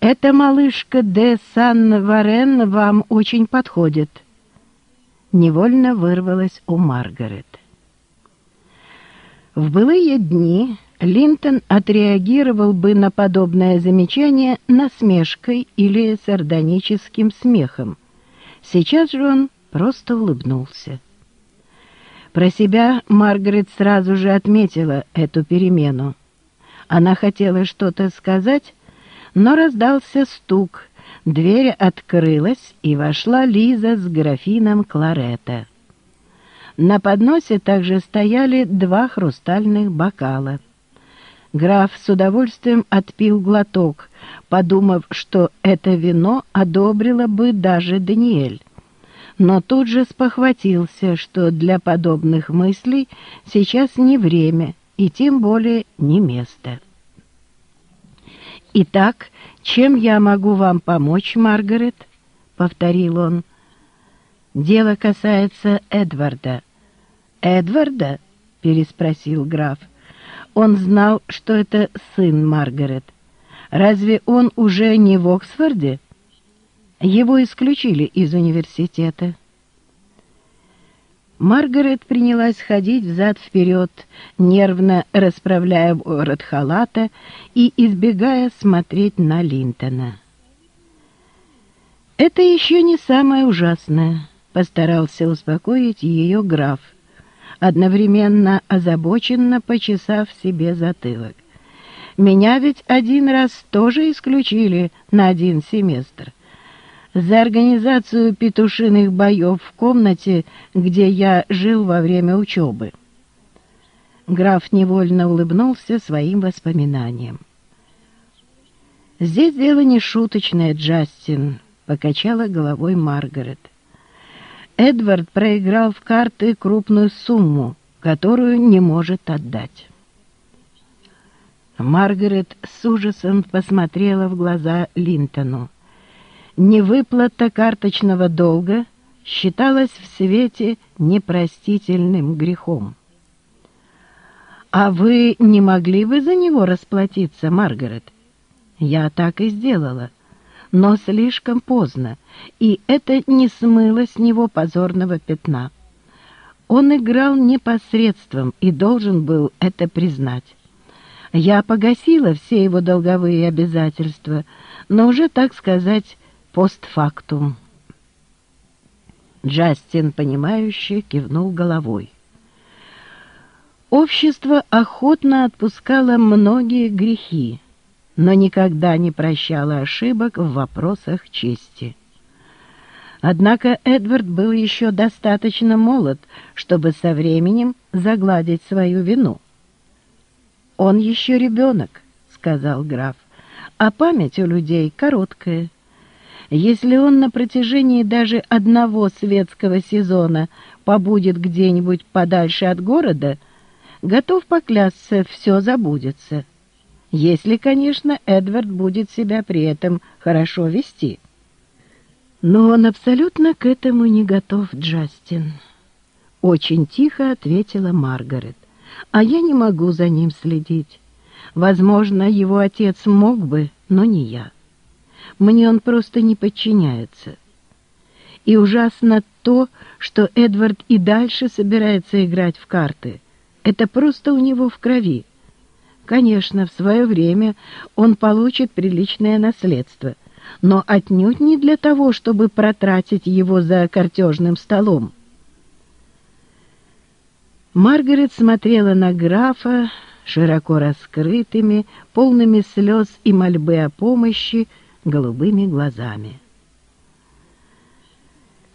Эта малышка де Сан-Варен вам очень подходит. Невольно вырвалась у Маргарет. В былые дни Линтон отреагировал бы на подобное замечание насмешкой или сардоническим смехом. Сейчас же он просто улыбнулся. Про себя Маргарет сразу же отметила эту перемену. Она хотела что-то сказать, но раздался стук, дверь открылась, и вошла Лиза с графином кларета. На подносе также стояли два хрустальных бокала. Граф с удовольствием отпил глоток, подумав, что это вино одобрила бы даже Даниэль. Но тут же спохватился, что для подобных мыслей сейчас не время и тем более не место. «Итак, чем я могу вам помочь, Маргарет?» — повторил он. «Дело касается Эдварда». «Эдварда?» — переспросил граф. Он знал, что это сын Маргарет. «Разве он уже не в Оксфорде?» Его исключили из университета. Маргарет принялась ходить взад-вперед, нервно расправляя ворот халата и избегая смотреть на Линтона. «Это еще не самое ужасное», — постарался успокоить ее граф, одновременно озабоченно почесав себе затылок. «Меня ведь один раз тоже исключили на один семестр» за организацию петушиных боев в комнате, где я жил во время учебы. Граф невольно улыбнулся своим воспоминаниям. «Здесь дело не шуточное, Джастин», — покачала головой Маргарет. Эдвард проиграл в карты крупную сумму, которую не может отдать. Маргарет с ужасом посмотрела в глаза Линтону невыплата карточного долга считалась в свете непростительным грехом. «А вы не могли бы за него расплатиться, Маргарет?» «Я так и сделала, но слишком поздно, и это не смыло с него позорного пятна. Он играл непосредством и должен был это признать. Я погасила все его долговые обязательства, но уже, так сказать, постфактум. Джастин, понимающе кивнул головой. Общество охотно отпускало многие грехи, но никогда не прощало ошибок в вопросах чести. Однако Эдвард был еще достаточно молод, чтобы со временем загладить свою вину. «Он еще ребенок», — сказал граф, — «а память у людей короткая». Если он на протяжении даже одного светского сезона побудет где-нибудь подальше от города, готов поклясться, все забудется. Если, конечно, Эдвард будет себя при этом хорошо вести. Но он абсолютно к этому не готов, Джастин. Очень тихо ответила Маргарет. А я не могу за ним следить. Возможно, его отец мог бы, но не я. Мне он просто не подчиняется. И ужасно то, что Эдвард и дальше собирается играть в карты. Это просто у него в крови. Конечно, в свое время он получит приличное наследство, но отнюдь не для того, чтобы протратить его за картежным столом. Маргарет смотрела на графа широко раскрытыми, полными слез и мольбы о помощи, голубыми глазами.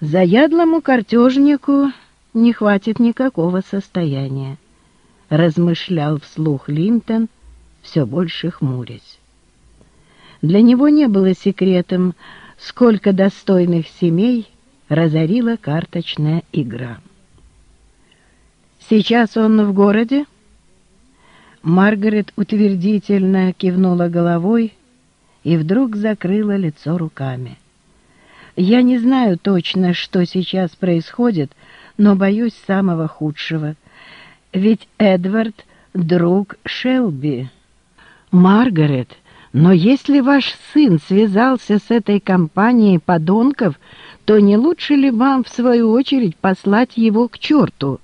Заядлому картежнику не хватит никакого состояния, размышлял вслух Линтон, все больше хмурясь. Для него не было секретом, сколько достойных семей разорила карточная игра. «Сейчас он в городе?» Маргарет утвердительно кивнула головой, и вдруг закрыла лицо руками. Я не знаю точно, что сейчас происходит, но боюсь самого худшего. Ведь Эдвард — друг Шелби. Маргарет, Но если ваш сын связался с этой компанией подонков, то не лучше ли вам, в свою очередь, послать его к черту?»